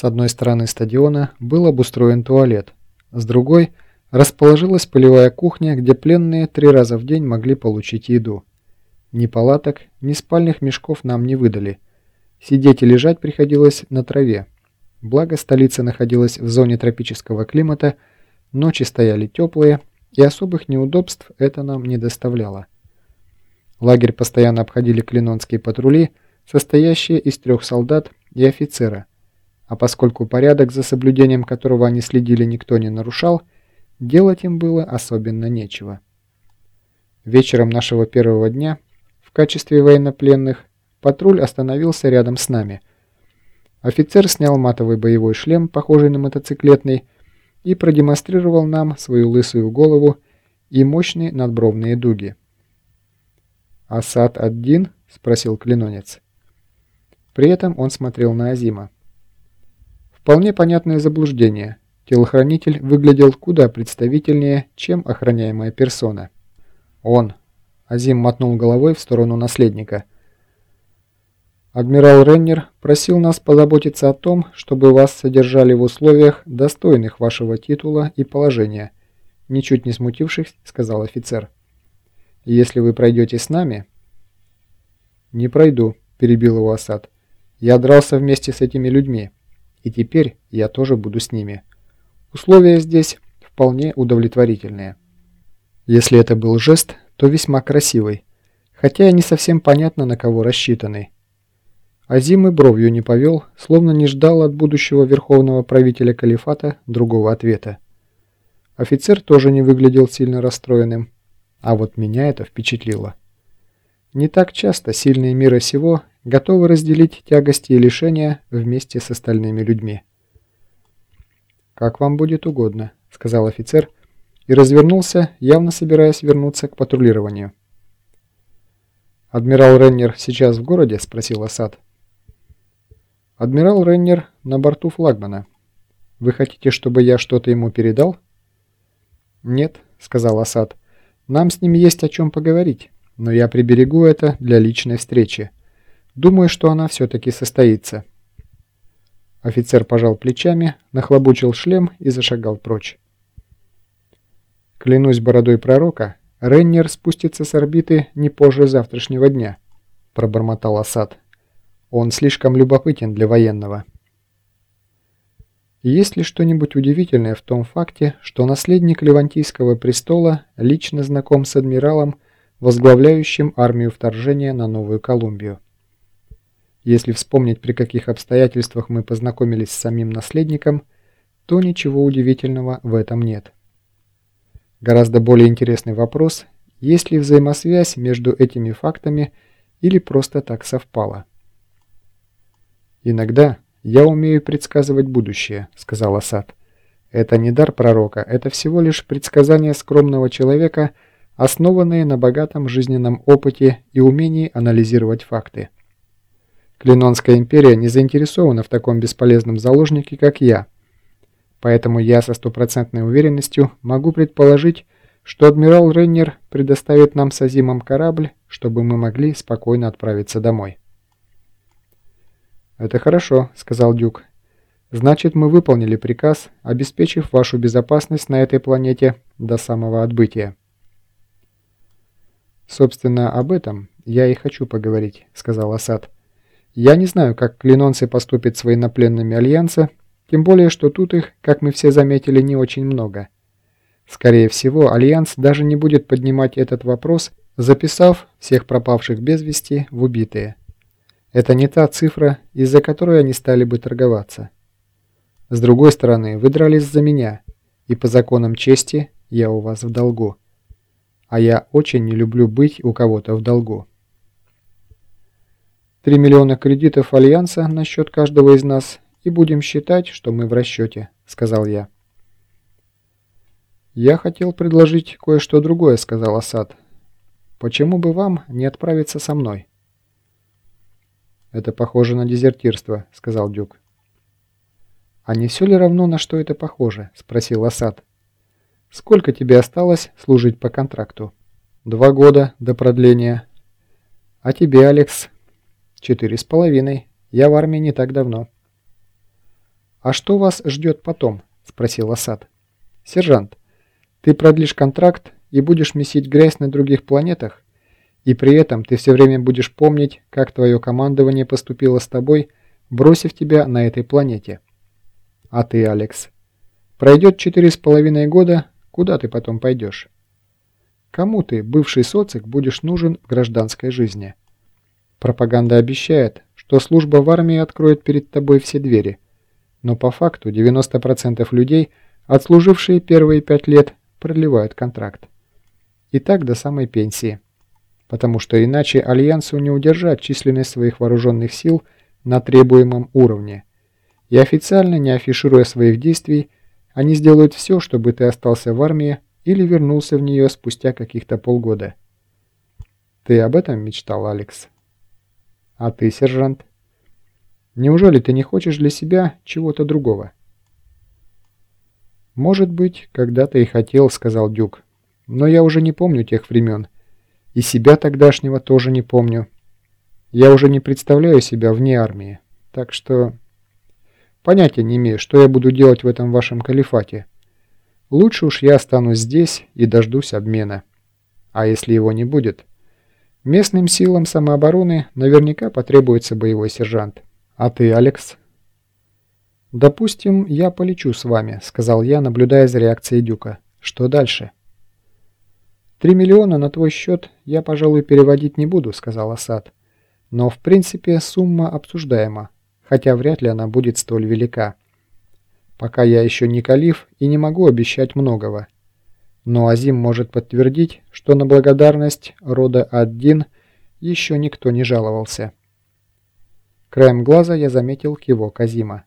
С одной стороны стадиона был обустроен туалет, с другой расположилась полевая кухня, где пленные три раза в день могли получить еду. Ни палаток, ни спальных мешков нам не выдали. Сидеть и лежать приходилось на траве. Благо столица находилась в зоне тропического климата, ночи стояли теплые, и особых неудобств это нам не доставляло. Лагерь постоянно обходили клинонские патрули, состоящие из трех солдат и офицера, а поскольку порядок, за соблюдением которого они следили, никто не нарушал, делать им было особенно нечего. Вечером нашего первого дня в качестве военнопленных патруль остановился рядом с нами. Офицер снял матовый боевой шлем, похожий на мотоциклетный, и продемонстрировал нам свою лысую голову и мощные надбровные дуги. «Асад один?» – спросил клинонец. При этом он смотрел на Азима. Вполне понятное заблуждение. Телохранитель выглядел куда представительнее, чем охраняемая персона. Он. Азим мотнул головой в сторону наследника. Адмирал Реннер просил нас позаботиться о том, чтобы вас содержали в условиях, достойных вашего титула и положения. Ничуть не смутившись, сказал офицер. Если вы пройдете с нами... Не пройду, перебил его Асад. Я дрался вместе с этими людьми. И теперь я тоже буду с ними. Условия здесь вполне удовлетворительные. Если это был жест, то весьма красивый, хотя и не совсем понятно, на кого рассчитанный. Азим и бровью не повел, словно не ждал от будущего верховного правителя калифата другого ответа. Офицер тоже не выглядел сильно расстроенным, а вот меня это впечатлило. Не так часто сильные мира сего готовы разделить тягости и лишения вместе с остальными людьми. «Как вам будет угодно», — сказал офицер и развернулся, явно собираясь вернуться к патрулированию. «Адмирал Реннер сейчас в городе?» — спросил Асад. «Адмирал Реннер на борту флагмана. Вы хотите, чтобы я что-то ему передал?» «Нет», — сказал Асад. «Нам с ним есть о чем поговорить, но я приберегу это для личной встречи. Думаю, что она все-таки состоится». Офицер пожал плечами, нахлобучил шлем и зашагал прочь. «Клянусь бородой пророка, Реннер спустится с орбиты не позже завтрашнего дня», – пробормотал Асад. «Он слишком любопытен для военного». Есть ли что-нибудь удивительное в том факте, что наследник Левантийского престола лично знаком с адмиралом, возглавляющим армию вторжения на Новую Колумбию? Если вспомнить, при каких обстоятельствах мы познакомились с самим наследником, то ничего удивительного в этом нет. Гораздо более интересный вопрос, есть ли взаимосвязь между этими фактами или просто так совпало. «Иногда я умею предсказывать будущее», — сказал Асад. «Это не дар пророка, это всего лишь предсказания скромного человека, основанные на богатом жизненном опыте и умении анализировать факты». Клинонская империя не заинтересована в таком бесполезном заложнике, как я. Поэтому я со стопроцентной уверенностью могу предположить, что адмирал Рейнер предоставит нам с Азимом корабль, чтобы мы могли спокойно отправиться домой. «Это хорошо», — сказал Дюк. «Значит, мы выполнили приказ, обеспечив вашу безопасность на этой планете до самого отбытия». «Собственно, об этом я и хочу поговорить», — сказал Асад. Я не знаю, как клинонцы поступят с военнопленными Альянса, тем более, что тут их, как мы все заметили, не очень много. Скорее всего, Альянс даже не будет поднимать этот вопрос, записав всех пропавших без вести в убитые. Это не та цифра, из-за которой они стали бы торговаться. С другой стороны, вы дрались за меня, и по законам чести я у вас в долгу. А я очень не люблю быть у кого-то в долгу. Три миллиона кредитов Альянса на счет каждого из нас, и будем считать, что мы в расчете», — сказал я. «Я хотел предложить кое-что другое», — сказал Асад. «Почему бы вам не отправиться со мной?» «Это похоже на дезертирство», — сказал Дюк. «А не все ли равно, на что это похоже?» — спросил Асад. «Сколько тебе осталось служить по контракту?» «Два года до продления». «А тебе, Алекс, «Четыре с половиной. Я в армии не так давно». «А что вас ждет потом?» – спросил Асад. «Сержант, ты продлишь контракт и будешь месить грязь на других планетах, и при этом ты все время будешь помнить, как твое командование поступило с тобой, бросив тебя на этой планете. А ты, Алекс, пройдет четыре с половиной года, куда ты потом пойдешь? Кому ты, бывший социк, будешь нужен в гражданской жизни? Пропаганда обещает, что служба в армии откроет перед тобой все двери, но по факту 90% людей, отслужившие первые пять лет, продлевают контракт. И так до самой пенсии. Потому что иначе Альянсу не удержать численность своих вооруженных сил на требуемом уровне. И официально не афишируя своих действий, они сделают все, чтобы ты остался в армии или вернулся в нее спустя каких-то полгода. Ты об этом мечтал, Алекс? А ты, сержант? Неужели ты не хочешь для себя чего-то другого? «Может быть, когда-то и хотел», — сказал Дюк. «Но я уже не помню тех времен. И себя тогдашнего тоже не помню. Я уже не представляю себя вне армии. Так что понятия не имею, что я буду делать в этом вашем калифате. Лучше уж я останусь здесь и дождусь обмена. А если его не будет? Местным силам самообороны наверняка потребуется боевой сержант. А ты, Алекс?» «Допустим, я полечу с вами», — сказал я, наблюдая за реакцией Дюка. «Что дальше?» «Три миллиона на твой счет я, пожалуй, переводить не буду», — сказал Асад. «Но, в принципе, сумма обсуждаема, хотя вряд ли она будет столь велика. Пока я еще не калиф и не могу обещать многого. Но Азим может подтвердить, что на благодарность рода Аддин еще никто не жаловался». Краем глаза я заметил кивок Азима.